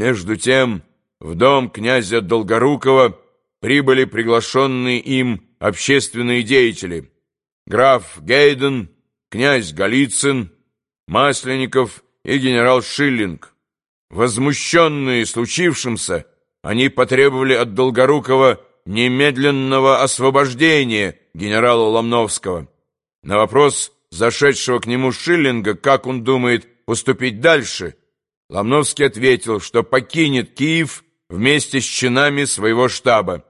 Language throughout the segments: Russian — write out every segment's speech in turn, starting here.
Между тем в дом князя Долгорукова прибыли приглашенные им общественные деятели. Граф Гейден, князь Голицын, Масленников и генерал Шиллинг. Возмущенные случившимся, они потребовали от Долгорукова немедленного освобождения генерала Ломновского. На вопрос зашедшего к нему Шиллинга, как он думает поступить дальше, Ломновский ответил, что покинет Киев вместе с чинами своего штаба.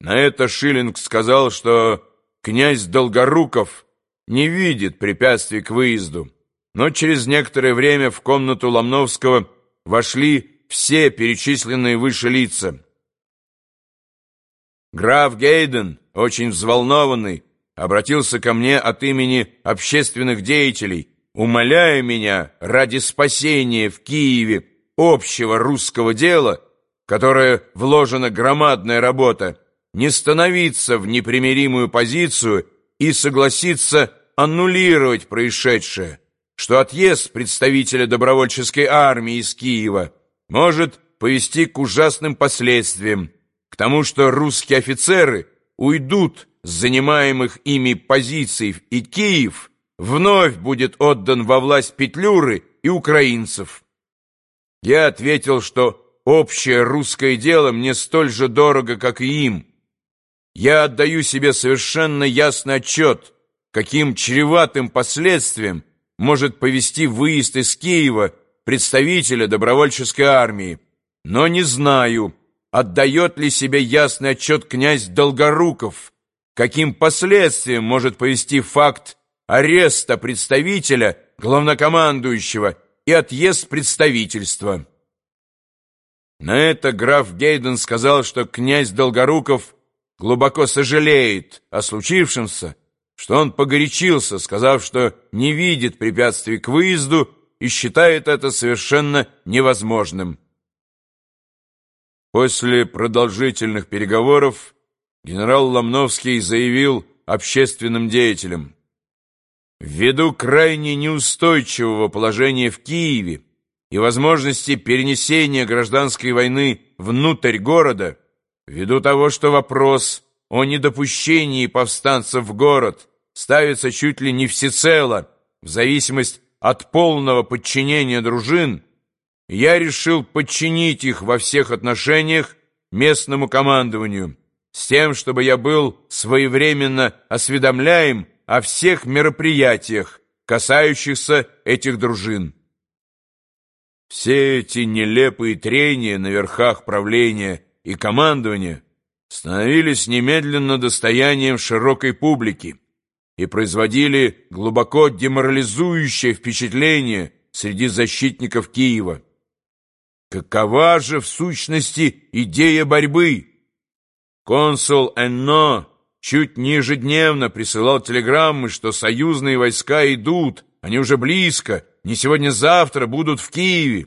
На это Шиллинг сказал, что князь Долгоруков не видит препятствий к выезду. Но через некоторое время в комнату Ломновского вошли все перечисленные выше лица. Граф Гейден, очень взволнованный, обратился ко мне от имени общественных деятелей, умоляя меня ради спасения в Киеве общего русского дела, которое вложена громадная работа, не становиться в непримиримую позицию и согласиться аннулировать происшедшее, что отъезд представителя добровольческой армии из Киева может повести к ужасным последствиям, к тому, что русские офицеры уйдут с занимаемых ими позиций, и Киев вновь будет отдан во власть Петлюры и украинцев. Я ответил, что общее русское дело мне столь же дорого, как и им. Я отдаю себе совершенно ясный отчет, каким чреватым последствиям может повести выезд из Киева представителя добровольческой армии, но не знаю, отдает ли себе ясный отчет князь Долгоруков, каким последствиям может повести факт ареста представителя главнокомандующего и отъезд представительства. На это граф Гейден сказал, что князь Долгоруков глубоко сожалеет о случившемся, что он погорячился, сказав, что не видит препятствий к выезду и считает это совершенно невозможным. После продолжительных переговоров генерал Ломновский заявил общественным деятелям, Ввиду крайне неустойчивого положения в Киеве и возможности перенесения гражданской войны внутрь города, ввиду того, что вопрос о недопущении повстанцев в город ставится чуть ли не всецело в зависимость от полного подчинения дружин, я решил подчинить их во всех отношениях местному командованию, с тем, чтобы я был своевременно осведомляем о всех мероприятиях, касающихся этих дружин. Все эти нелепые трения на верхах правления и командования становились немедленно достоянием широкой публики и производили глубоко деморализующее впечатление среди защитников Киева. Какова же в сущности идея борьбы? Консул Энно чуть не ежедневно присылал телеграммы, что союзные войска идут, они уже близко, не сегодня-завтра будут в Киеве.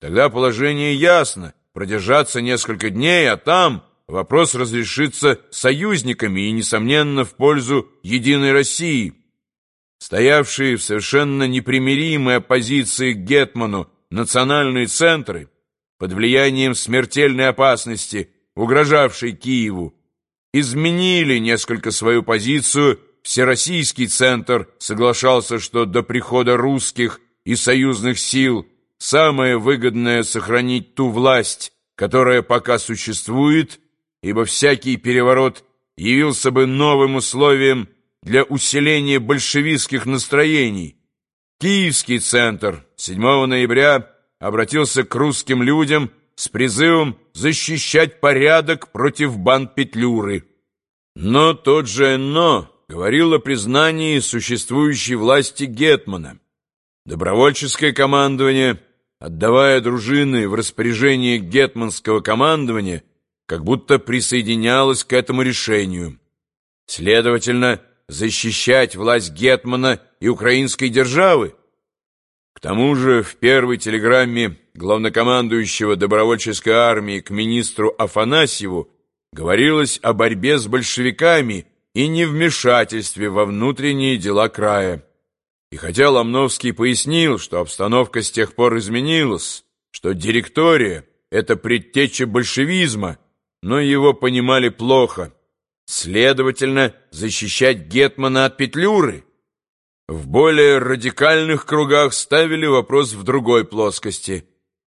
Тогда положение ясно, продержаться несколько дней, а там вопрос разрешится союзниками и, несомненно, в пользу единой России. Стоявшие в совершенно непримиримой оппозиции к Гетману национальные центры, под влиянием смертельной опасности, угрожавшей Киеву, изменили несколько свою позицию, Всероссийский центр соглашался, что до прихода русских и союзных сил самое выгодное сохранить ту власть, которая пока существует, ибо всякий переворот явился бы новым условием для усиления большевистских настроений, Киевский центр 7 ноября обратился к русским людям с призывом защищать порядок против банд Петлюры. Но тот же Энно говорил о признании существующей власти Гетмана. Добровольческое командование, отдавая дружины в распоряжение гетманского командования, как будто присоединялось к этому решению. Следовательно, защищать власть Гетмана и украинской державы? Тому же в первой телеграмме главнокомандующего добровольческой армии к министру Афанасьеву говорилось о борьбе с большевиками и невмешательстве во внутренние дела края. И хотя Ломновский пояснил, что обстановка с тех пор изменилась, что директория — это предтеча большевизма, но его понимали плохо. Следовательно, защищать Гетмана от Петлюры. В более радикальных кругах ставили вопрос в другой плоскости —